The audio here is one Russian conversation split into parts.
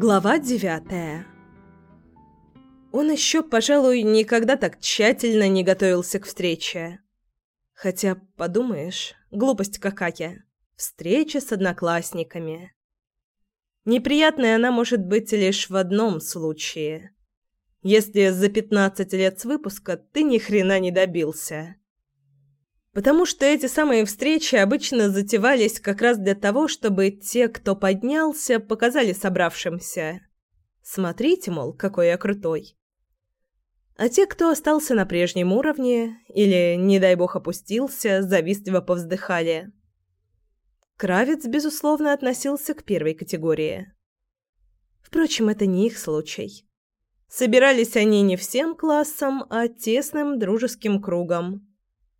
Глава девятая Он еще, пожалуй, никогда так тщательно не готовился к встрече. Хотя, подумаешь, глупость какая. Встреча с одноклассниками. Неприятной она может быть лишь в одном случае. Если за 15 лет с выпуска ты ни хрена не добился. Потому что эти самые встречи обычно затевались как раз для того, чтобы те, кто поднялся, показали собравшимся. Смотрите, мол, какой я крутой. А те, кто остался на прежнем уровне или, не дай бог, опустился, завистливо повздыхали. Кравец, безусловно, относился к первой категории. Впрочем, это не их случай. Собирались они не всем классом, а тесным дружеским кругом,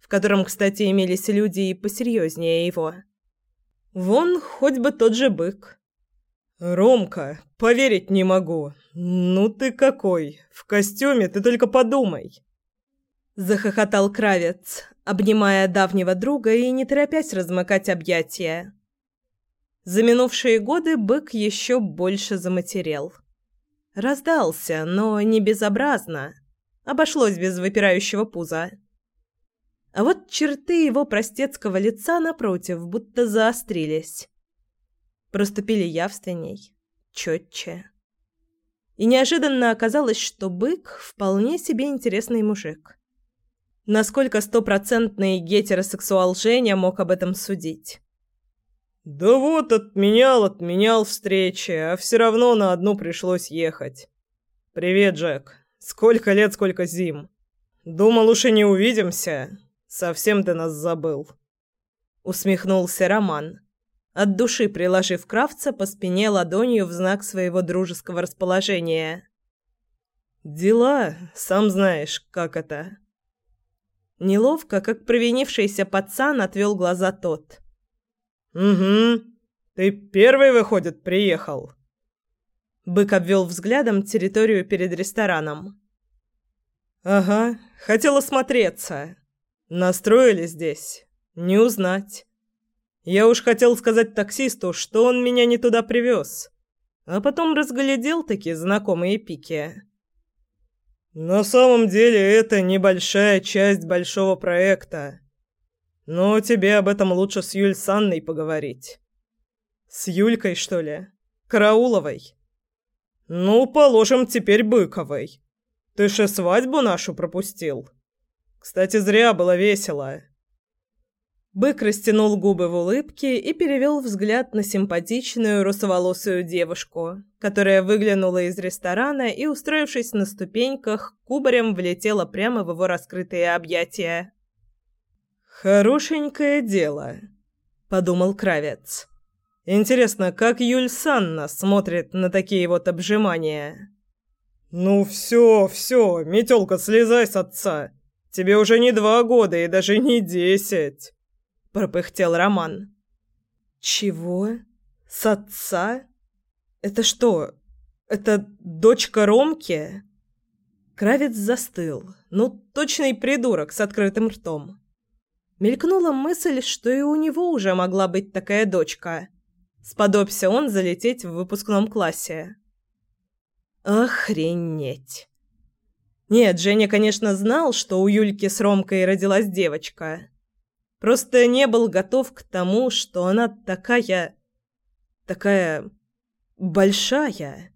в котором, кстати, имелись люди и посерьезнее его. Вон хоть бы тот же бык. «Ромка, поверить не могу. Ну ты какой! В костюме ты только подумай!» Захохотал Кравец, обнимая давнего друга и не торопясь размыкать объятия. За минувшие годы бык еще больше заматерел. Раздался, но не безобразно. Обошлось без выпирающего пуза. А вот черты его простецкого лица, напротив, будто заострились. Проступили явственней, четче. И неожиданно оказалось, что бык вполне себе интересный мужик. Насколько стопроцентный гетеросексуал Женя мог об этом судить? «Да вот, отменял, отменял встречи, а все равно на одну пришлось ехать. Привет, Джек. Сколько лет, сколько зим. Думал, уж и не увидимся. Совсем ты нас забыл». Усмехнулся Роман, от души приложив Кравца по спине ладонью в знак своего дружеского расположения. «Дела, сам знаешь, как это». Неловко, как провинившийся пацан, отвел глаза тот. «Угу. Ты первый, выходит, приехал?» Бык обвел взглядом территорию перед рестораном. «Ага, хотел осмотреться. Настроили здесь. Не узнать. Я уж хотел сказать таксисту, что он меня не туда привез, а потом разглядел такие знакомые пики». На самом деле это небольшая часть большого проекта. Но тебе об этом лучше с Юль Санной поговорить. С Юлькой, что ли? Карауловой? Ну, положим, теперь Быковой. Ты же свадьбу нашу пропустил. Кстати, зря было весело. Бык растянул губы в улыбке и перевел взгляд на симпатичную русоволосую девушку, которая выглянула из ресторана и, устроившись на ступеньках, кубарем влетела прямо в его раскрытые объятия. «Хорошенькое дело», — подумал Кравец. «Интересно, как Юль Санна смотрит на такие вот обжимания?» «Ну все, все, метелка, слезай с отца. Тебе уже не два года и даже не десять» пропыхтел Роман. Чего? С отца? Это что? Это дочка Ромки? Кравец застыл. Ну, точный придурок с открытым ртом. Мелькнула мысль, что и у него уже могла быть такая дочка. Сподобься он залететь в выпускном классе. Охренеть. Нет, Женя, конечно, знал, что у Юльки с Ромкой родилась девочка. Просто не был готов к тому, что она такая... такая... большая.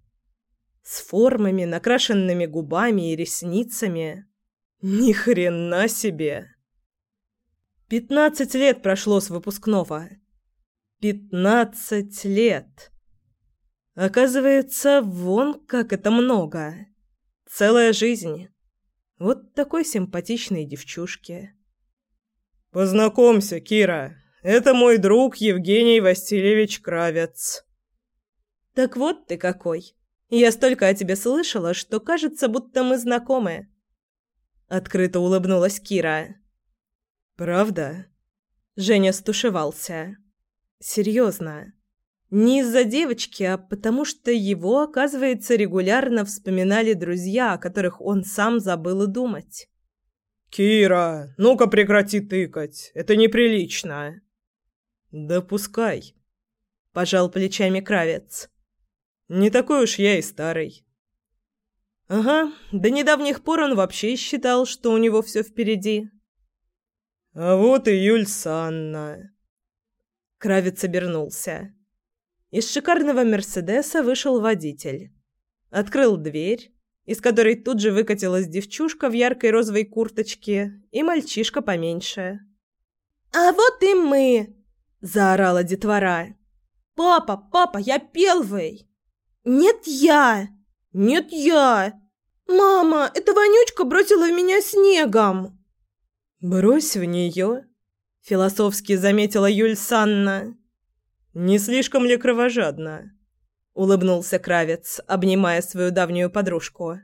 С формами, накрашенными губами и ресницами. Ни хрена себе! Пятнадцать лет прошло с выпускного. Пятнадцать лет! Оказывается, вон как это много. Целая жизнь. Вот такой симпатичной девчушке. «Познакомься, Кира. Это мой друг Евгений Васильевич Кравец». «Так вот ты какой. Я столько о тебе слышала, что кажется, будто мы знакомы». Открыто улыбнулась Кира. «Правда?» Женя стушевался. «Серьезно. Не из-за девочки, а потому что его, оказывается, регулярно вспоминали друзья, о которых он сам забыл и думать». «Кира, ну-ка прекрати тыкать, это неприлично». «Да пускай», – пожал плечами Кравец. Не такой уж я и старый». «Ага, до недавних пор он вообще считал, что у него все впереди». «А вот и Юль Санна». Кравец обернулся. Из шикарного «Мерседеса» вышел водитель. Открыл дверь, из которой тут же выкатилась девчушка в яркой розовой курточке и мальчишка поменьше. «А вот и мы!» – заорала детвора. «Папа, папа, я первый!» «Нет, я!» «Нет, я!» «Мама, эта вонючка бросила в меня снегом!» «Брось в нее!» – философски заметила Юль Санна. «Не слишком ли кровожадно?» – улыбнулся Кравец, обнимая свою давнюю подружку.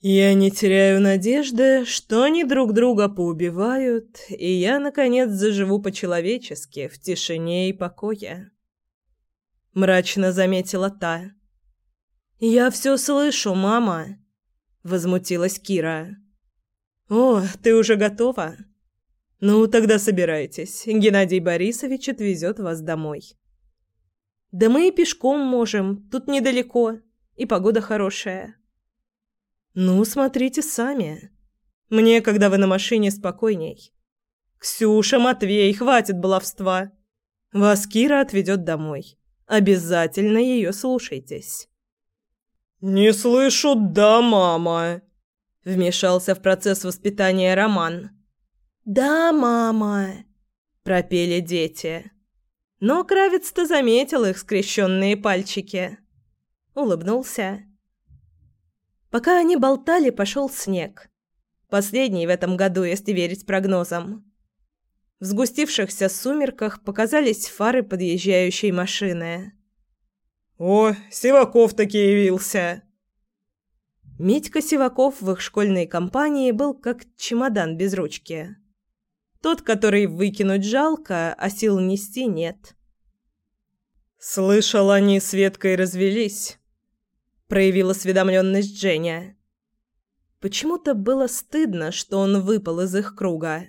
«Я не теряю надежды, что они друг друга поубивают, и я, наконец, заживу по-человечески, в тишине и покое». Мрачно заметила та. «Я все слышу, мама», – возмутилась Кира. «О, ты уже готова?» «Ну, тогда собирайтесь. Геннадий Борисович отвезет вас домой». «Да мы и пешком можем. Тут недалеко. И погода хорошая». «Ну, смотрите сами. Мне, когда вы на машине, спокойней». «Ксюша, Матвей, хватит баловства. Вас Кира отведет домой. Обязательно ее слушайтесь». «Не слышу «да, мама», — вмешался в процесс воспитания Роман. «Да, мама!» – пропели дети. Но Кравец-то заметил их скрещенные пальчики. Улыбнулся. Пока они болтали, пошел снег. Последний в этом году, если верить прогнозам. В сгустившихся сумерках показались фары подъезжающей машины. «О, Сиваков таки явился!» Митька Сиваков в их школьной компании был как чемодан без ручки. Тот, который выкинуть жалко, а сил нести нет. «Слышал, они с Веткой развелись», — проявила осведомленность Женя. Почему-то было стыдно, что он выпал из их круга.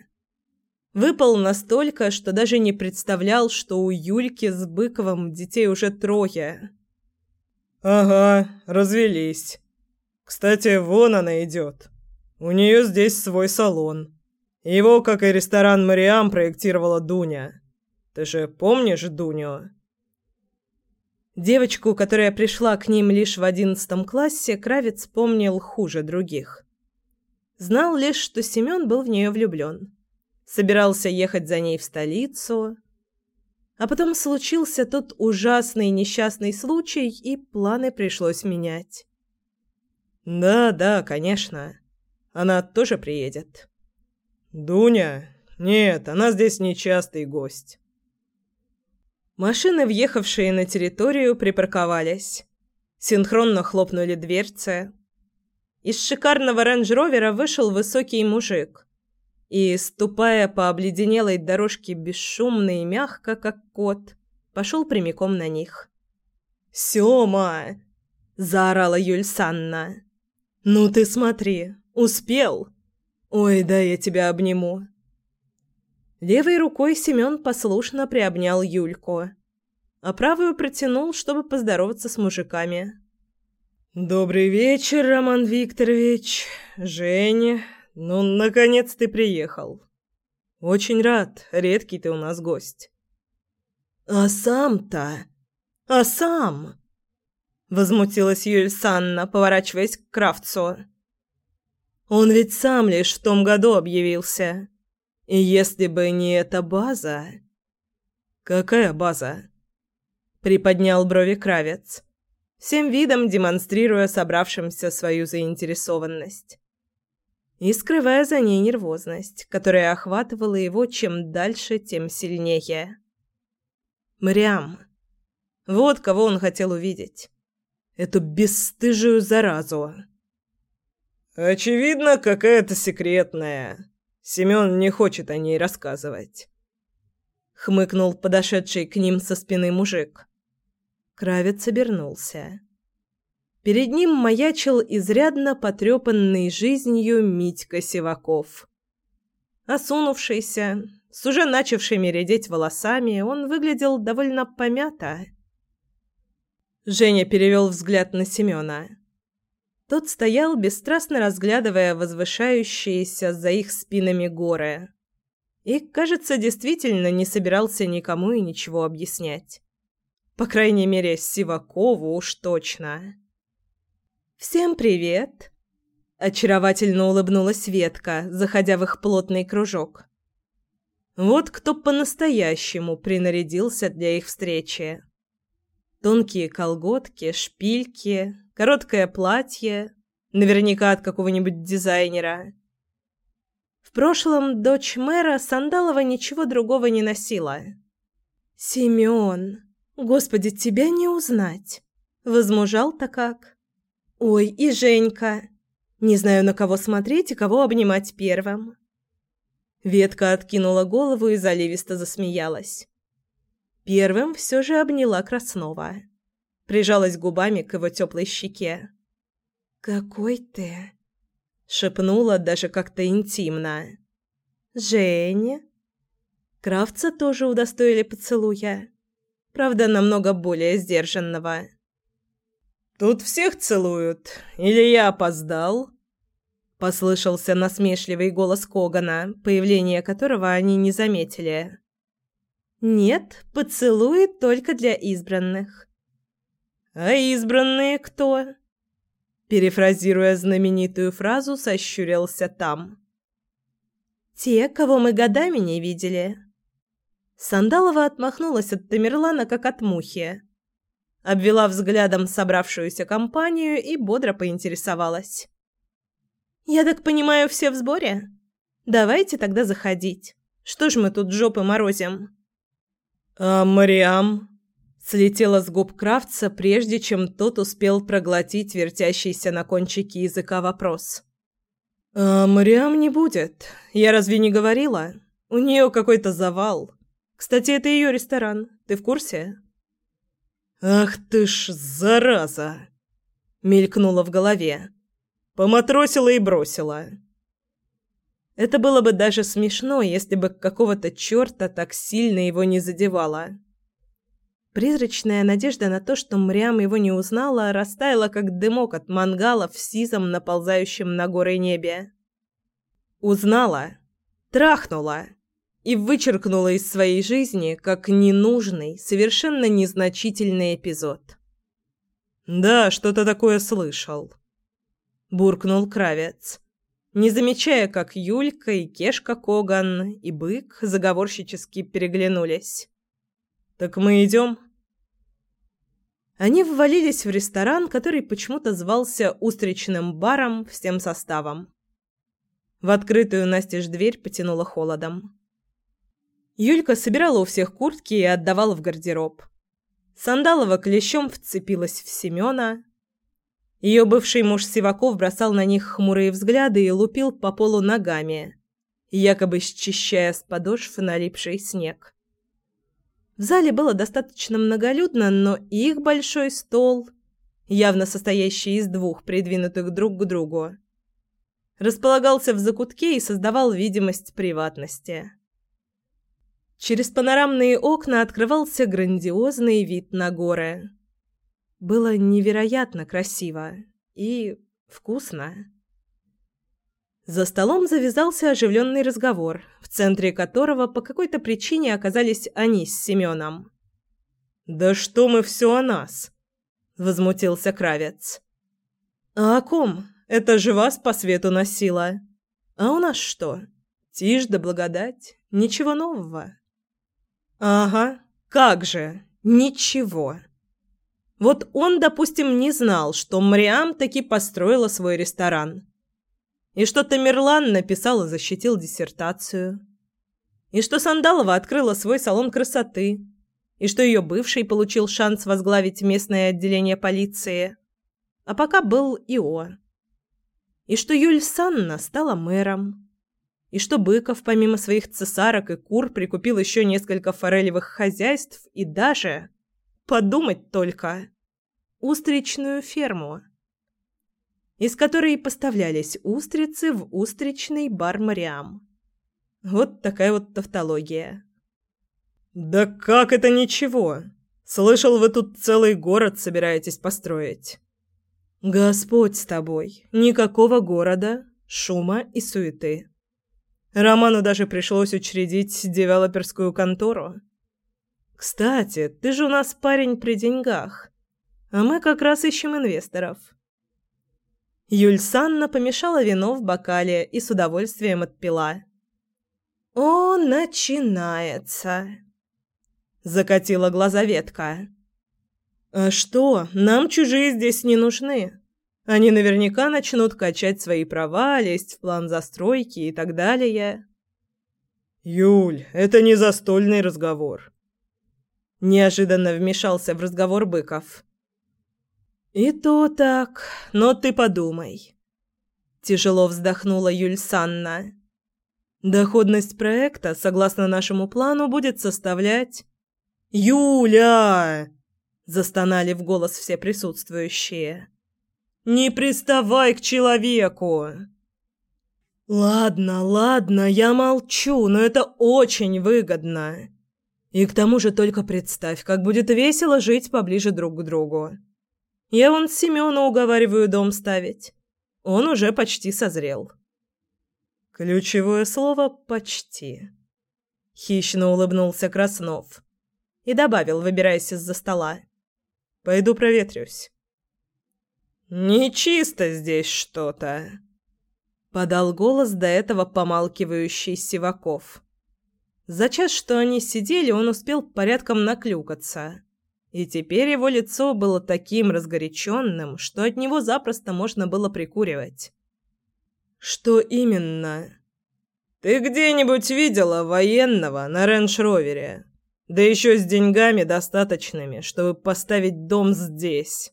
Выпал настолько, что даже не представлял, что у Юльки с Быковым детей уже трое. «Ага, развелись. Кстати, вон она идет. У нее здесь свой салон. Его, как и ресторан «Мариам», проектировала Дуня. Ты же помнишь Дуню?» Девочку, которая пришла к ним лишь в одиннадцатом классе, Кравец помнил хуже других. Знал лишь, что Семен был в нее влюблен. Собирался ехать за ней в столицу. А потом случился тот ужасный несчастный случай, и планы пришлось менять. «Да, да, конечно. Она тоже приедет». «Дуня? Нет, она здесь нечастый гость». Машины, въехавшие на территорию, припарковались. Синхронно хлопнули дверцы. Из шикарного рейндж-ровера вышел высокий мужик. И, ступая по обледенелой дорожке бесшумно и мягко, как кот, пошел прямиком на них. «Сёма!» – заорала Юль Санна. «Ну ты смотри, успел!» «Ой, да я тебя обниму». Левой рукой Семен послушно приобнял Юльку, а правую протянул, чтобы поздороваться с мужиками. «Добрый вечер, Роман Викторович. Женя, ну, наконец ты приехал. Очень рад, редкий ты у нас гость». «А сам-то? А сам?» Возмутилась Юль Санна, поворачиваясь к Кравцу. Он ведь сам лишь в том году объявился. И если бы не эта база... Какая база? Приподнял брови Кравец, всем видом демонстрируя собравшимся свою заинтересованность. И скрывая за ней нервозность, которая охватывала его чем дальше, тем сильнее. Мрям. Вот кого он хотел увидеть. Эту бесстыжую заразу. Очевидно, какая-то секретная. Семён не хочет о ней рассказывать. Хмыкнул подошедший к ним со спины мужик. Кравец обернулся. Перед ним маячил изрядно потрепанный жизнью Митька Сиваков. Осунувшийся, с уже начавшими редеть волосами, он выглядел довольно помято. Женя перевел взгляд на Семена. Тот стоял, бесстрастно разглядывая возвышающиеся за их спинами горы. И, кажется, действительно не собирался никому и ничего объяснять. По крайней мере, Сивакову уж точно. «Всем привет!» Очаровательно улыбнулась Ветка, заходя в их плотный кружок. Вот кто по-настоящему принарядился для их встречи. Тонкие колготки, шпильки, короткое платье, наверняка от какого-нибудь дизайнера. В прошлом дочь мэра Сандалова ничего другого не носила. «Семён, господи, тебя не узнать!» Возмужал-то как. «Ой, и Женька!» Не знаю, на кого смотреть и кого обнимать первым. Ветка откинула голову и заливисто засмеялась. Первым все же обняла Краснова. Прижалась губами к его теплой щеке. «Какой ты!» — шепнула даже как-то интимно. «Женя?» Кравца тоже удостоили поцелуя. Правда, намного более сдержанного. «Тут всех целуют. Или я опоздал?» Послышался насмешливый голос Когана, появление которого они не заметили. «Нет, поцелуи только для избранных». «А избранные кто?» Перефразируя знаменитую фразу, сощурился там. «Те, кого мы годами не видели». Сандалова отмахнулась от Тамерлана, как от мухи. Обвела взглядом собравшуюся компанию и бодро поинтересовалась. «Я так понимаю, все в сборе? Давайте тогда заходить. Что ж мы тут жопы морозим?» «А Мариам?» Слетела с губ Кравца, прежде чем тот успел проглотить вертящийся на кончике языка вопрос. «А Мариам не будет. Я разве не говорила? У нее какой-то завал. Кстати, это ее ресторан. Ты в курсе?» «Ах ты ж, зараза!» Мелькнуло в голове. Поматросила и бросила. Это было бы даже смешно, если бы какого-то черта так сильно его не задевало. Призрачная надежда на то, что Мрям его не узнала, растаяла, как дымок от мангала в сизом, наползающем на горы небе. Узнала. Трахнула. И вычеркнула из своей жизни, как ненужный, совершенно незначительный эпизод. «Да, что-то такое слышал», буркнул Кравец, не замечая, как Юлька и Кешка Коган и Бык заговорщически переглянулись. «Так мы идем?» Они ввалились в ресторан, который почему-то звался «Устричным баром» всем составом. В открытую настежь дверь потянуло холодом. Юлька собирала у всех куртки и отдавала в гардероб. Сандалова клещом вцепилась в Семена, ее бывший муж Сиваков бросал на них хмурые взгляды и лупил по полу ногами, якобы счищая с подошв налипший снег. В зале было достаточно многолюдно, но их большой стол, явно состоящий из двух придвинутых друг к другу, располагался в закутке и создавал видимость приватности. Через панорамные окна открывался грандиозный вид на горы – было невероятно красиво и вкусно. За столом завязался оживленный разговор, в центре которого по какой-то причине оказались они с Семеном. «Да что мы все о нас?» – возмутился Кравец. «А о ком? Это же вас по свету носила. А у нас что? Тишь да благодать. Ничего нового». «Ага, как же, ничего». Вот он, допустим, не знал, что Мариам таки построила свой ресторан. И что Тамерлан написал и защитил диссертацию. И что Сандалова открыла свой салон красоты. И что ее бывший получил шанс возглавить местное отделение полиции. А пока был ИО. И что Юль Санна стала мэром. И что Быков, помимо своих цесарок и кур, прикупил еще несколько форелевых хозяйств и даже... Подумать только устричную ферму, из которой поставлялись устрицы в устричный бар Мариам. Вот такая вот тавтология. «Да как это ничего? Слышал, вы тут целый город собираетесь построить». «Господь с тобой. Никакого города, шума и суеты». Роману даже пришлось учредить девелоперскую контору. «Кстати, ты же у нас парень при деньгах, а мы как раз ищем инвесторов». Юль Санна помешала вино в бокале и с удовольствием отпила. «О, начинается!» Закатила глаза ветка. «А что, нам чужие здесь не нужны. Они наверняка начнут качать свои права, лезть в план застройки и так далее». «Юль, это не застольный разговор». Неожиданно вмешался в разговор Быков. «И то так, но ты подумай». Тяжело вздохнула Юль Санна. Доходность проекта, согласно нашему плану, будет составлять... «Юля!» – застонали в голос все присутствующие. «Не приставай к человеку!» «Ладно, ладно, я молчу, но это очень выгодно. И к тому же только представь, как будет весело жить поближе друг к другу. Я вон Семёна уговариваю дом ставить. Он уже почти созрел». Ключевое слово «почти». Хищно улыбнулся Краснов и добавил, выбираясь из-за стола. «Пойду проветрюсь». «Нечисто здесь что-то», — подал голос до этого помалкивающий Сиваков. За час, что они сидели, он успел порядком наклюкаться. И теперь его лицо было таким разгоряченным, что от него запросто можно было прикуривать. «Что именно?» «Ты где-нибудь видела военного на рейндж-ровере? Да еще с деньгами достаточными, чтобы поставить дом здесь».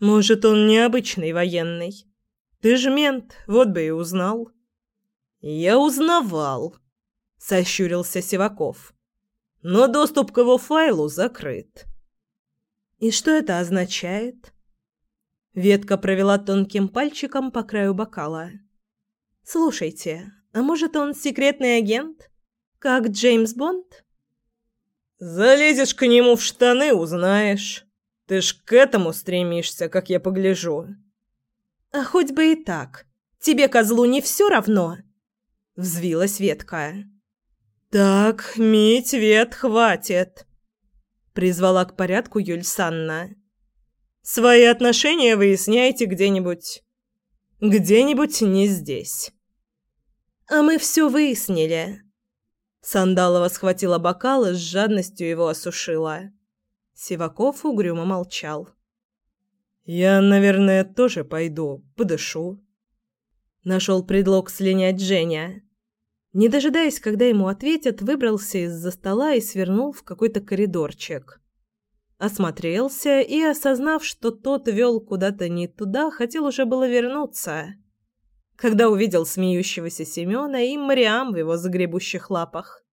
«Может, он необычный военный? Ты же мент, вот бы и узнал». «Я узнавал», — сощурился Сиваков. «Но доступ к его файлу закрыт». «И что это означает?» Ветка провела тонким пальчиком по краю бокала. «Слушайте, а может, он секретный агент? Как Джеймс Бонд?» «Залезешь к нему в штаны, узнаешь. Ты ж к этому стремишься, как я погляжу». «А хоть бы и так. Тебе, козлу, не все равно?» Взвилась ветка. «Так, Мить, вет, хватит!» Призвала к порядку Юль Санна. Свои отношения выясняйте где-нибудь. Где-нибудь не здесь. А мы все выяснили. Сандалова схватила бокал и с жадностью его осушила. Сиваков угрюмо молчал. «Я, наверное, тоже пойду, подышу». Нашел предлог слинять Женя. Не дожидаясь, когда ему ответят, выбрался из-за стола и свернул в какой-то коридорчик. Осмотрелся и, осознав, что тот вел куда-то не туда, хотел уже было вернуться, когда увидел смеющегося Семена и Мариам в его загребущих лапах.